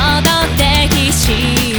戻って必死